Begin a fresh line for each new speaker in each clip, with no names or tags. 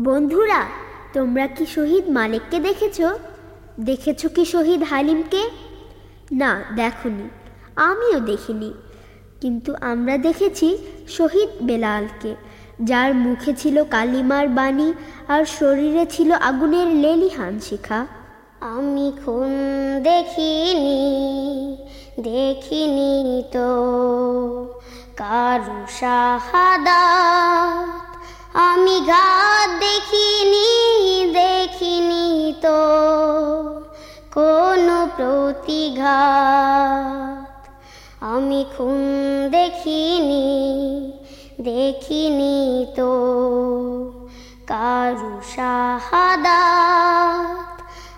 বন্ধুরা, তোমরা কি শহীদ মালিককে দেখেছ? দেখেছ কি শহীদ হালিমকে? না, দেখনি। আমিও দেখিনি। কিন্তু আমরা দেখেছি শহীদ বেলালকে। যার মুখে ছিল কালিমার বাণী আর শরীরে ছিল আগুনের লেলিহান শিখা।
আমি খুন দেখিনি দেখিনি তো। কারু শাহাদাত আমি ঘাত দেখিনি দেখিনি তো। কোনো প্রতিঘাত আমি খুন দেখিনি দেখিনি তো। কারু শাহাদাত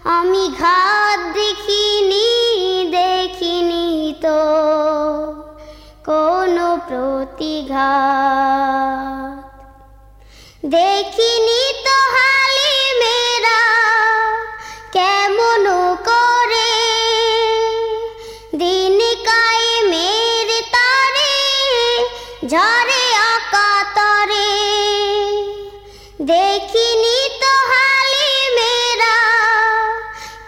আমি ঘাত দেখিনি দেখিনি তো। কোনো প্রতিঘাত দেখিনি তো হালি মেরা, কেমন করে? দিন কাই মেরে তারে, ঝরে আকাতরে দেখিনি তো হালি মেরা,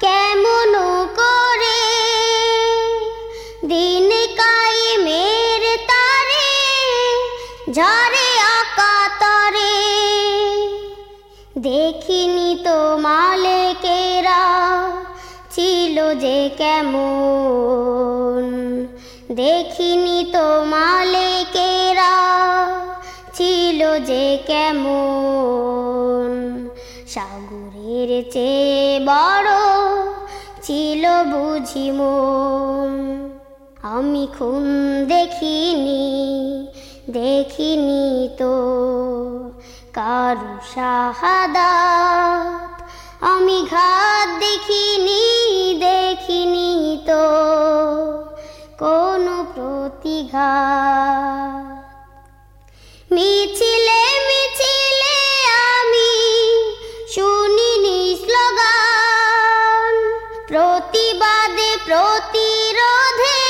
কেমন করে? দিন কাই মেরে তারে, ঝরে দেখিনি তো মালেকেরা, ছিল যে কেমন। দেখিনি তো মালেকেরা, ছিল যে কেমন। সাগরের চেয়ে বড় ছিল বুঝি মন। আমি খুন দেখিনি দেখিনি তো কারু শাহাদাত। আমি ঘাত দেখিনি দেখিনি তো কোনো প্রতিঘাত। মিছিলে মিছিলে আমি শুনিনি স্লোগান প্রতিবাদে, প্রতিরোধে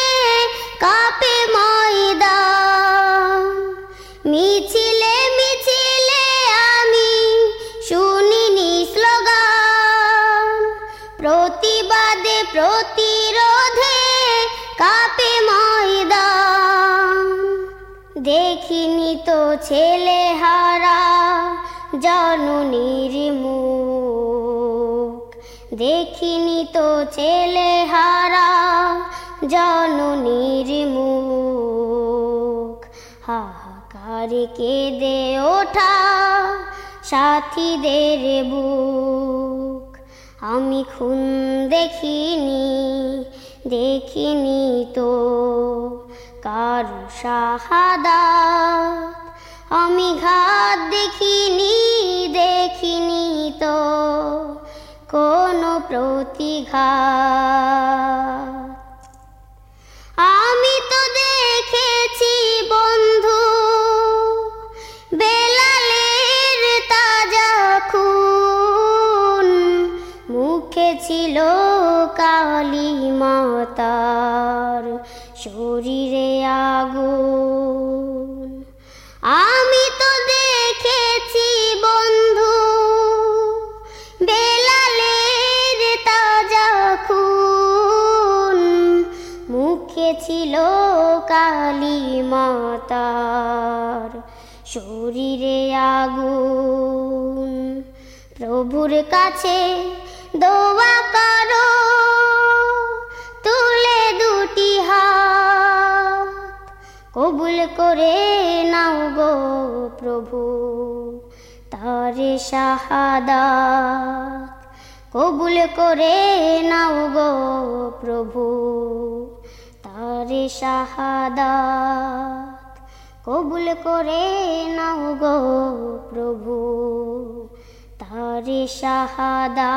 কাপে ময়দান। মিছিলে প্রতিরোধে কাপে ময়দান। দেখিনি তো ছেলে হারা জননীর মুখ। দেখিনি তো ছেলে হারা জননীর মুখ। হাহাকার কেঁদে ওঠা সাথীদের বুক। আমি খুন দেখিনি দেখিনি তো। কারু শাহাদাত আমি ঘাত দেখিনি দেখিনি তো। কোনো প্রতিঘাত ছিল কালী মাতার শরীরে আগুন। আমি তো দেখেছি বন্ধু বেলালের তাজা খুন। মুখে ছিল কালী মাতার শরীরে আগুন। প্রভুর কাছে করে নাও গো প্রভু, তারে শাহাদাত কবুল করে নাও গো প্রভু, তারে শাহাদাত কবুল করে নাও গো প্রভু, তারে শাহাদাত